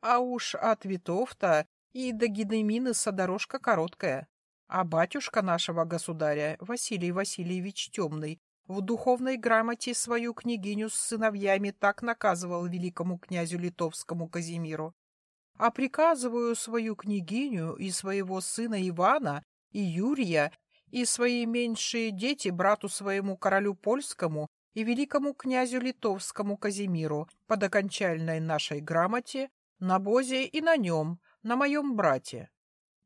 А уж от Витов-то и до Гедеминеса дорожка короткая. А батюшка нашего государя, Василий Васильевич Темный, в духовной грамоте свою княгиню с сыновьями так наказывал великому князю литовскому Казимиру. А приказываю свою княгиню и своего сына Ивана, и Юрия, и свои меньшие дети брату своему королю польскому и великому князю литовскому Казимиру под окончальной нашей грамоте, на бозе и на нем, на моем брате.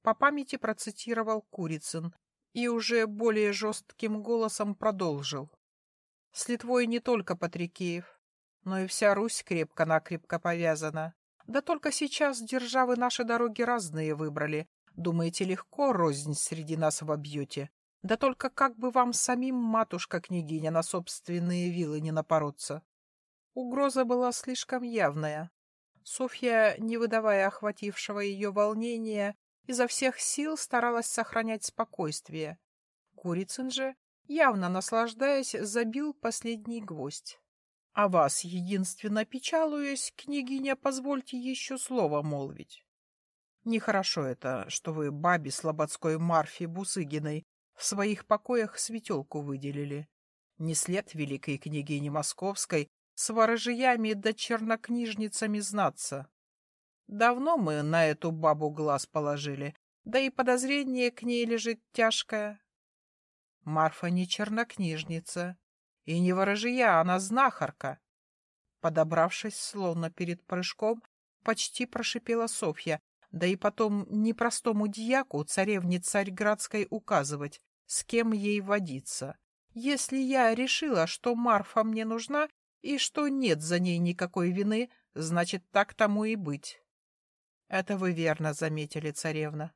По памяти процитировал Курицын и уже более жестким голосом продолжил. С Литвой не только Патрикеев, но и вся Русь крепко-накрепко повязана. Да только сейчас державы наши дороги разные выбрали. Думаете, легко рознь среди нас вобьете? Да только как бы вам самим, матушка-княгиня, на собственные вилы не напороться? Угроза была слишком явная. Софья, не выдавая охватившего ее волнения, изо всех сил старалась сохранять спокойствие. Курицын же, явно наслаждаясь, забил последний гвоздь. — А вас, единственно печалуясь, княгиня, позвольте еще слово молвить. Нехорошо это, что вы бабе слободской Марфе Бусыгиной в своих покоях светелку выделили. Не след великой княгини Московской с ворожиями да чернокнижницами знаться. Давно мы на эту бабу глаз положили, да и подозрение к ней лежит тяжкое. Марфа не чернокнижница и не ворожия, она знахарка. Подобравшись, словно перед прыжком, почти прошипела Софья, да и потом непростому дьяку, царевне Царьградской, указывать, с кем ей водиться. Если я решила, что Марфа мне нужна и что нет за ней никакой вины, значит, так тому и быть. — Это вы верно заметили, царевна.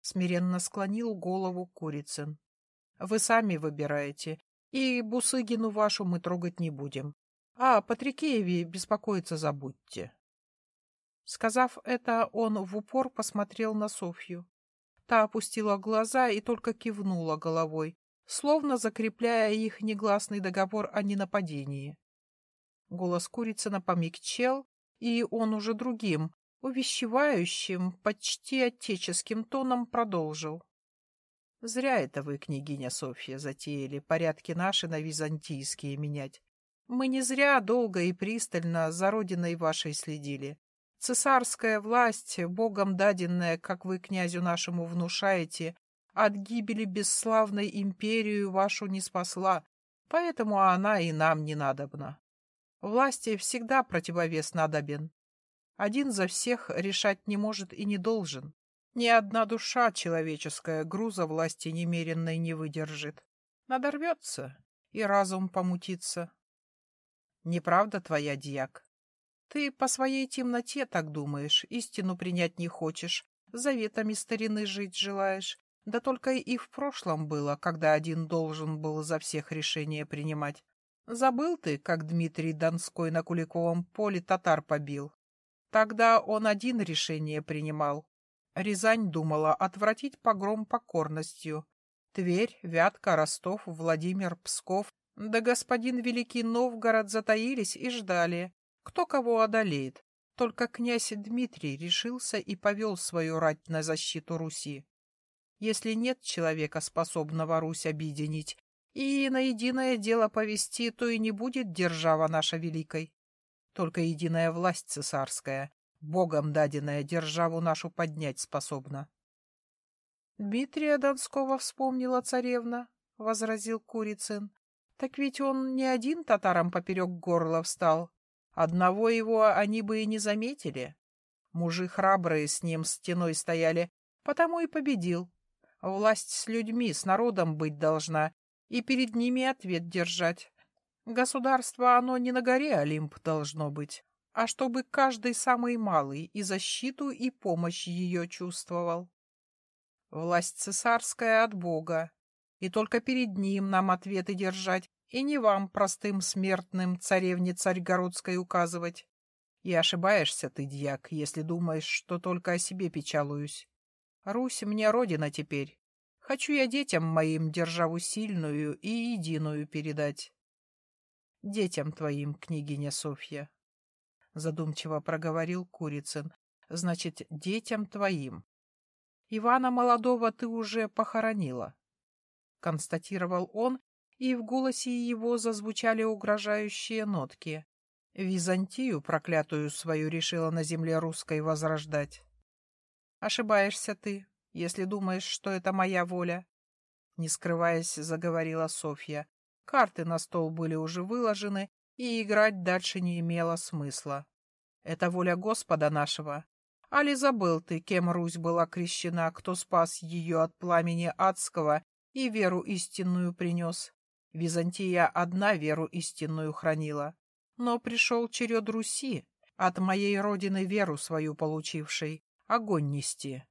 Смиренно склонил голову Курицын. — Вы сами выбираете, и Бусыгину вашу мы трогать не будем. А Патрикееве беспокоиться забудьте. Сказав это, он в упор посмотрел на Софью. Та опустила глаза и только кивнула головой, словно закрепляя их негласный договор о ненападении. Голос Курицына помягчел, и он уже другим, увещевающим, почти отеческим тоном продолжил. Зря это вы, княгиня Софья, затеяли порядки наши на византийские менять. Мы не зря долго и пристально за родиной вашей следили. Цесарская власть, богом даденная, как вы князю нашему внушаете, от гибели бесславной империю вашу не спасла, поэтому она и нам не надобна. Власти всегда противовес надобен, один за всех решать не может и не должен. Ни одна душа человеческая груза власти немеренной не выдержит. Надорвется, и разум помутится. Неправда твоя, дьяк? Ты по своей темноте так думаешь, истину принять не хочешь, заветами старины жить желаешь. Да только и в прошлом было, когда один должен был за всех решения принимать. Забыл ты, как Дмитрий Донской на Куликовом поле татар побил, Тогда он один решение принимал. Рязань думала отвратить погром покорностью. Тверь, Вятка, Ростов, Владимир, Псков, да господин Великий Новгород затаились и ждали, кто кого одолеет. Только князь Дмитрий решился и повел свою рать на защиту Руси. Если нет человека, способного Русь объединить, и на единое дело повести, то и не будет держава наша великой. Только единая власть цесарская, богом даденная, державу нашу поднять способна. — Дмитрия Донского вспомнила царевна, — возразил Курицын. — Так ведь он не один татарам поперек горла встал. Одного его они бы и не заметили. Мужи храбрые с ним стеной стояли, потому и победил. Власть с людьми, с народом быть должна, и перед ними ответ держать. Государство оно не на горе Олимп должно быть, а чтобы каждый самый малый и защиту, и помощь ее чувствовал. Власть цесарская от Бога, и только перед ним нам ответы держать, и не вам, простым смертным, царевне Царьгородской указывать. И ошибаешься ты, дьяк, если думаешь, что только о себе печалуюсь. Русь мне родина теперь. Хочу я детям моим державу сильную и единую передать детям твоим, княгиня Софья. Задумчиво проговорил Курицын, значит, детям твоим. Ивана молодого ты уже похоронила, — констатировал он, и в голосе его зазвучали угрожающие нотки. Византию проклятую свою решила на земле русской возрождать. Ошибаешься ты, если думаешь, что это моя воля. Не скрываясь, заговорила Софья. Карты на стол были уже выложены, и играть дальше не имело смысла. Это воля Господа нашего. Али забыл ты, кем Русь была крещена, кто спас ее от пламени адского и веру истинную принес? Византия одна веру истинную хранила. Но пришел черед Руси, от моей родины веру свою получившей, огонь нести.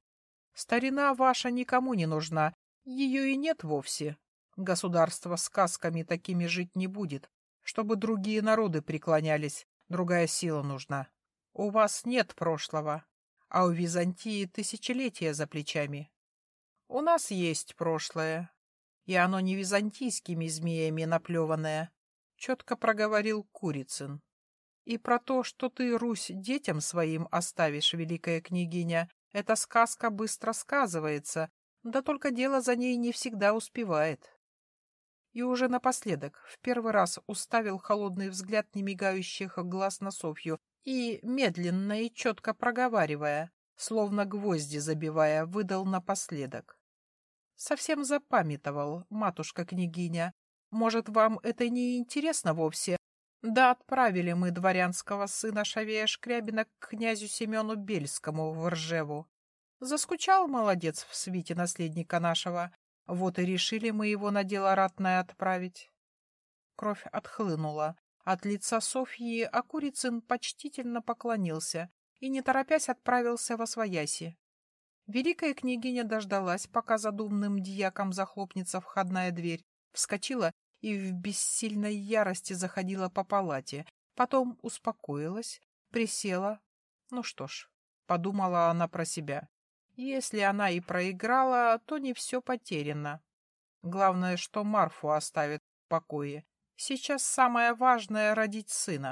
Старина ваша никому не нужна, ее и нет вовсе. Государство сказками такими жить не будет, чтобы другие народы преклонялись, другая сила нужна. У вас нет прошлого, а у Византии тысячелетия за плечами. У нас есть прошлое, и оно не византийскими змеями наплеванное, — четко проговорил Курицын. И про то, что ты, Русь, детям своим оставишь, великая княгиня, эта сказка быстро сказывается, да только дело за ней не всегда успевает. И уже напоследок в первый раз уставил холодный взгляд немигающих глаз на Софью и, медленно и четко проговаривая, словно гвозди забивая, выдал напоследок. Совсем запамятовал, матушка-княгиня. Может, вам это не интересно вовсе? Да отправили мы дворянского сына Шавея Шкрябина к князю Семену Бельскому в Ржеву. Заскучал молодец в свите наследника нашего. Вот и решили мы его на дело ратное отправить. Кровь отхлынула. От лица Софьи Акурицын почтительно поклонился и, не торопясь, отправился во свояси. Великая княгиня дождалась, пока за думным дьяком захлопнется входная дверь, вскочила и в бессильной ярости заходила по палате, потом успокоилась, присела. Ну что ж, подумала она про себя. Если она и проиграла, то не все потеряно. Главное, что Марфу оставит в покое. Сейчас самое важное — родить сына.